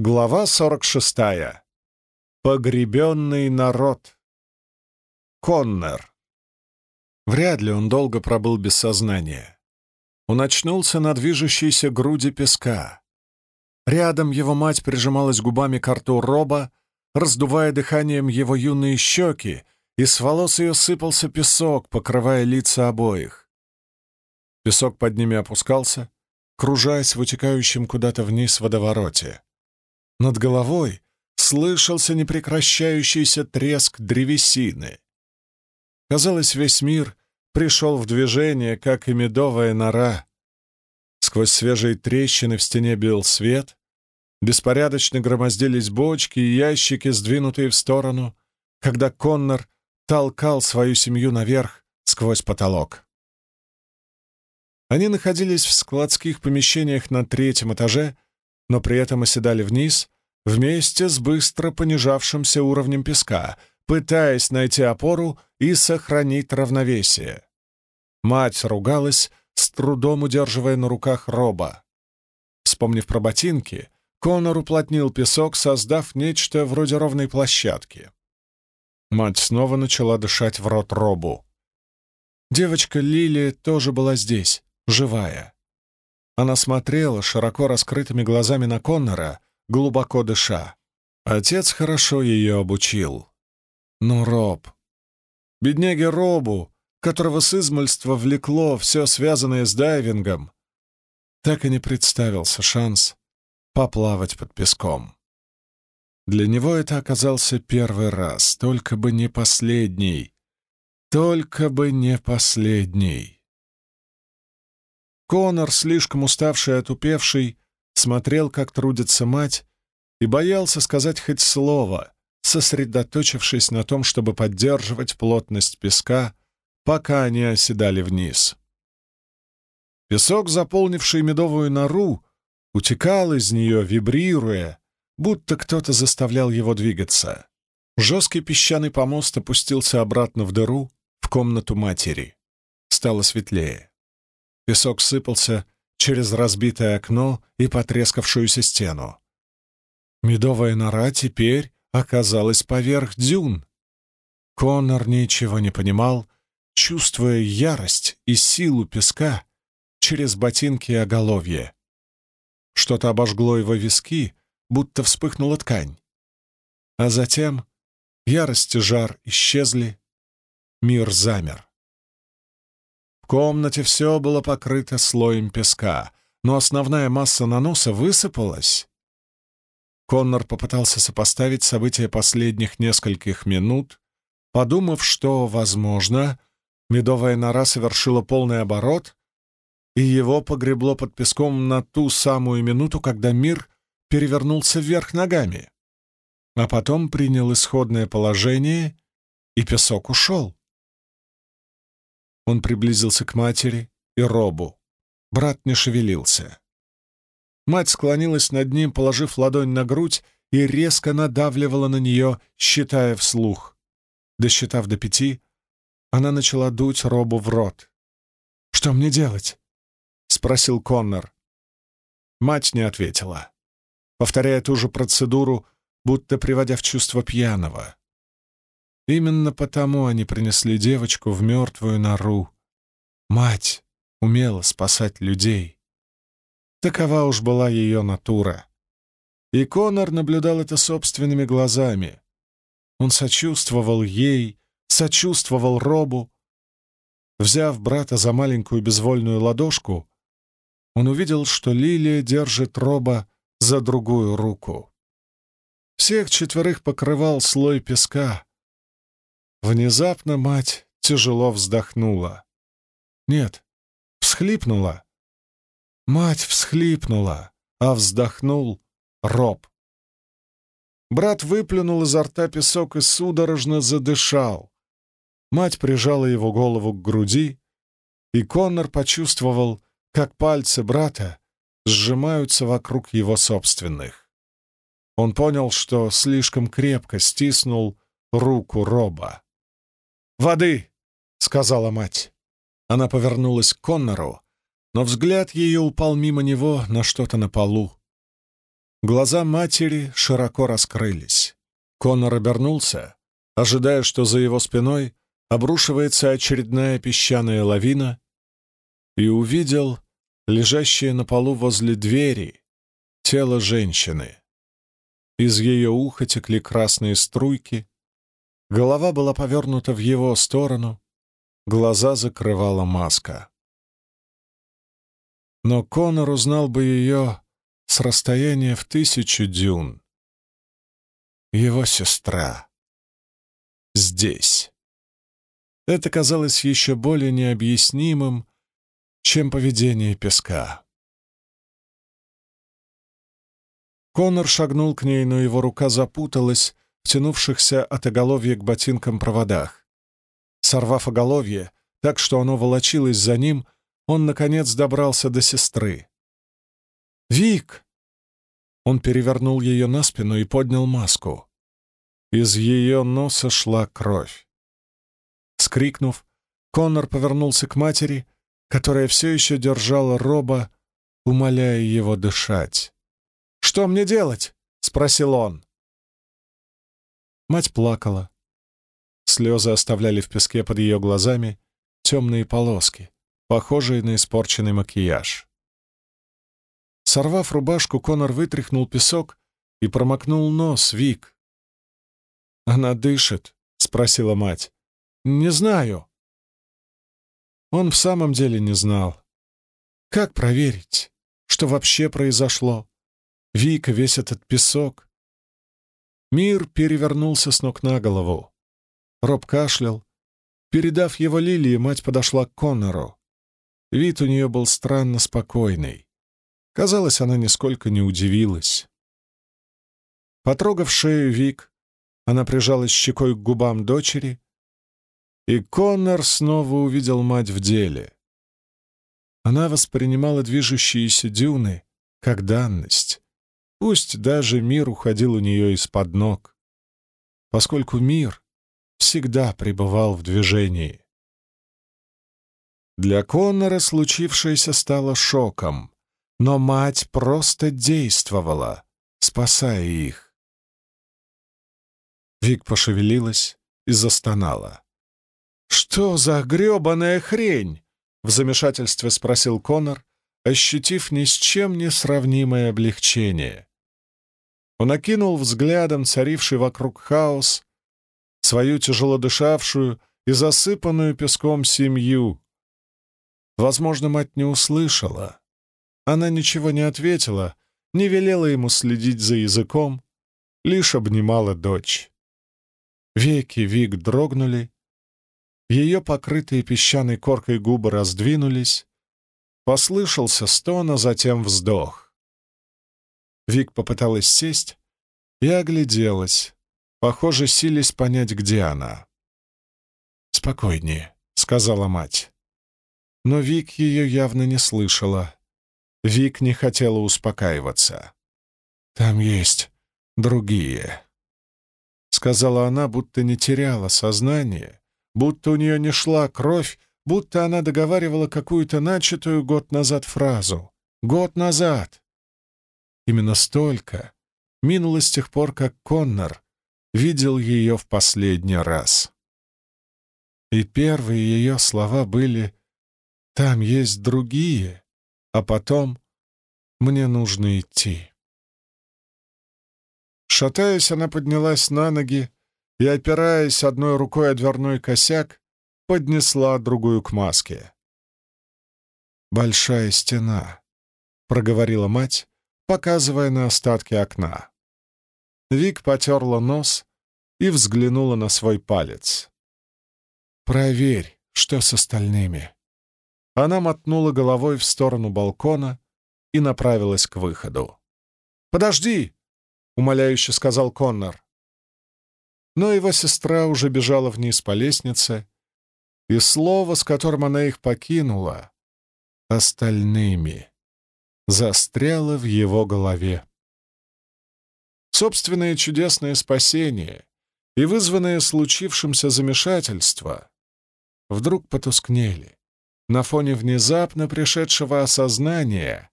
Глава 46. Погребенный народ. Коннор. Вряд ли он долго пробыл без сознания. Он очнулся на движущейся груди песка. Рядом его мать прижималась губами к рту Роба, раздувая дыханием его юные щеки, и с волос ее сыпался песок, покрывая лица обоих. Песок под ними опускался, кружаясь в утекающем куда-то вниз водовороте. Над головой слышался непрекращающийся треск древесины. Казалось, весь мир пришел в движение, как и медовая нора. Сквозь свежие трещины в стене бил свет, беспорядочно громоздились бочки и ящики, сдвинутые в сторону, когда Коннор толкал свою семью наверх сквозь потолок. Они находились в складских помещениях на третьем этаже, но при этом оседали вниз вместе с быстро понижавшимся уровнем песка, пытаясь найти опору и сохранить равновесие. Мать ругалась, с трудом удерживая на руках роба. Вспомнив про ботинки, Конор уплотнил песок, создав нечто вроде ровной площадки. Мать снова начала дышать в рот робу. Девочка Лили тоже была здесь, живая. Она смотрела широко раскрытыми глазами на Коннора, глубоко дыша. Отец хорошо ее обучил. Но Роб... Бедняге Робу, которого с измольства влекло все связанное с дайвингом, так и не представился шанс поплавать под песком. Для него это оказался первый раз, только бы не последний. Только бы не последний. Конор, слишком уставший и отупевший, смотрел, как трудится мать, и боялся сказать хоть слово, сосредоточившись на том, чтобы поддерживать плотность песка, пока они оседали вниз. Песок, заполнивший медовую нору, утекал из нее, вибрируя, будто кто-то заставлял его двигаться. Жесткий песчаный помост опустился обратно в дыру, в комнату матери. Стало светлее. Песок сыпался через разбитое окно и потрескавшуюся стену. Медовая нора теперь оказалась поверх дюн. Коннор ничего не понимал, чувствуя ярость и силу песка через ботинки и оголовье. Что-то обожгло его виски, будто вспыхнула ткань. А затем ярость и жар исчезли, мир замер комнате все было покрыто слоем песка, но основная масса наноса высыпалась. Коннор попытался сопоставить события последних нескольких минут, подумав, что, возможно, медовая нора совершила полный оборот, и его погребло под песком на ту самую минуту, когда мир перевернулся вверх ногами, а потом принял исходное положение, и песок ушел. Он приблизился к матери и Робу. Брат не шевелился. Мать склонилась над ним, положив ладонь на грудь, и резко надавливала на нее, считая вслух. Досчитав до пяти, она начала дуть Робу в рот. «Что мне делать?» — спросил Коннор. Мать не ответила, повторяя ту же процедуру, будто приводя в чувство пьяного. Именно потому они принесли девочку в мертвую нору. Мать умела спасать людей. Такова уж была ее натура. И Конор наблюдал это собственными глазами. Он сочувствовал ей, сочувствовал Робу. Взяв брата за маленькую безвольную ладошку, он увидел, что Лилия держит Роба за другую руку. Всех четверых покрывал слой песка, Внезапно мать тяжело вздохнула. Нет, всхлипнула. Мать всхлипнула, а вздохнул Роб. Брат выплюнул изо рта песок и судорожно задышал. Мать прижала его голову к груди, и Коннор почувствовал, как пальцы брата сжимаются вокруг его собственных. Он понял, что слишком крепко стиснул руку Роба. «Воды!» — сказала мать. Она повернулась к Коннору, но взгляд ее упал мимо него на что-то на полу. Глаза матери широко раскрылись. Конор обернулся, ожидая, что за его спиной обрушивается очередная песчаная лавина, и увидел лежащее на полу возле двери тело женщины. Из ее уха текли красные струйки, голова была повернута в его сторону, глаза закрывала маска. Но Конор узнал бы ее с расстояния в тысячу дюн. Его сестра. Здесь. Это казалось еще более необъяснимым, чем поведение песка. Конор шагнул к ней, но его рука запуталась тянувшихся от оголовья к ботинкам проводах. Сорвав оголовье, так что оно волочилось за ним, он, наконец, добрался до сестры. «Вик!» Он перевернул ее на спину и поднял маску. Из ее носа шла кровь. Скрикнув, Коннор повернулся к матери, которая все еще держала Роба, умоляя его дышать. «Что мне делать?» — спросил он. Мать плакала. Слезы оставляли в песке под ее глазами темные полоски, похожие на испорченный макияж. Сорвав рубашку, Конор вытряхнул песок и промокнул нос Вик. «Она дышит?» — спросила мать. «Не знаю». Он в самом деле не знал. Как проверить, что вообще произошло? Вика, весь этот песок. Мир перевернулся с ног на голову. Роб кашлял. Передав его Лилии, мать подошла к Коннору. Вид у нее был странно спокойный. Казалось, она нисколько не удивилась. Потрогав шею Вик, она прижалась щекой к губам дочери, и Коннор снова увидел мать в деле. Она воспринимала движущиеся дюны как данность, пусть даже мир уходил у нее из-под ног, поскольку мир всегда пребывал в движении. Для Коннора случившееся стало шоком но мать просто действовала, спасая их. Вик пошевелилась и застонала. «Что за грёбаная хрень?» — в замешательстве спросил Конор, ощутив ни с чем не сравнимое облегчение. Он окинул взглядом царивший вокруг хаос, свою тяжело дышавшую и засыпанную песком семью. Возможно, мать не услышала, она ничего не ответила, не велела ему следить за языком, лишь обнимала дочь. Веки Вик дрогнули, ее покрытые песчаной коркой губы раздвинулись, послышался стон, а затем вздох. Вик попыталась сесть и огляделась, похоже, сились понять, где она. «Спокойнее», — сказала мать. Но Вик ее явно не слышала. Вик не хотела успокаиваться. «Там есть другие», — сказала она, будто не теряла сознание, будто у нее не шла кровь, будто она договаривала какую-то начатую год назад фразу. Год назад! Именно столько минуло с тех пор, как Коннор видел ее в последний раз. И первые ее слова были «Там есть другие», а потом мне нужно идти. Шатаясь, она поднялась на ноги и, опираясь одной рукой о дверной косяк, поднесла другую к маске. «Большая стена», — проговорила мать, показывая на остатки окна. Вик потерла нос и взглянула на свой палец. «Проверь, что с остальными». Она мотнула головой в сторону балкона и направилась к выходу. «Подожди!» — умоляюще сказал Коннор. Но его сестра уже бежала вниз по лестнице, и слово, с которым она их покинула, остальными, застряло в его голове. Собственное чудесное спасение и вызванное случившимся замешательство вдруг потускнели на фоне внезапно пришедшего осознания,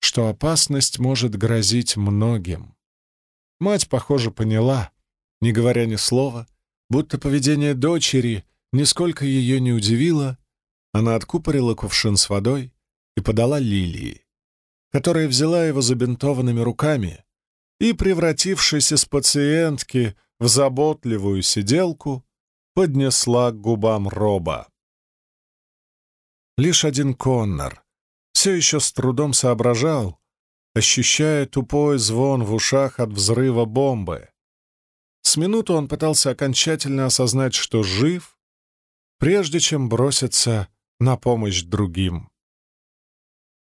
что опасность может грозить многим. Мать, похоже, поняла, не говоря ни слова, будто поведение дочери нисколько ее не удивило, она откупорила кувшин с водой и подала Лилии, которая взяла его забинтованными руками и, превратившись из пациентки в заботливую сиделку, поднесла к губам Роба. Лишь один Коннор все еще с трудом соображал, ощущая тупой звон в ушах от взрыва бомбы. С минуту он пытался окончательно осознать, что жив, прежде чем броситься на помощь другим.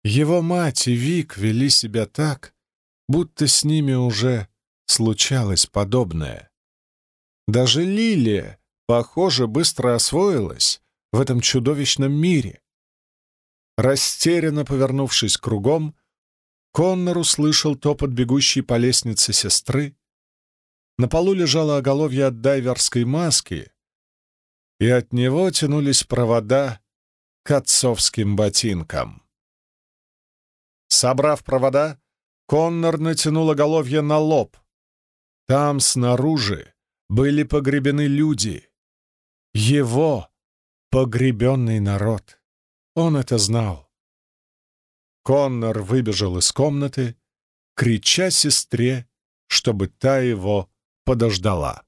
Его мать и Вик вели себя так, будто с ними уже случалось подобное. Даже Лилия, похоже, быстро освоилась в этом чудовищном мире. Растерянно повернувшись кругом, Коннор услышал топот бегущей по лестнице сестры. На полу лежало оголовье от дайверской маски, и от него тянулись провода к отцовским ботинкам. Собрав провода, Коннор натянул оголовье на лоб. Там, снаружи, были погребены люди. Его погребенный народ. Он это знал. Коннор выбежал из комнаты, крича сестре, чтобы та его подождала.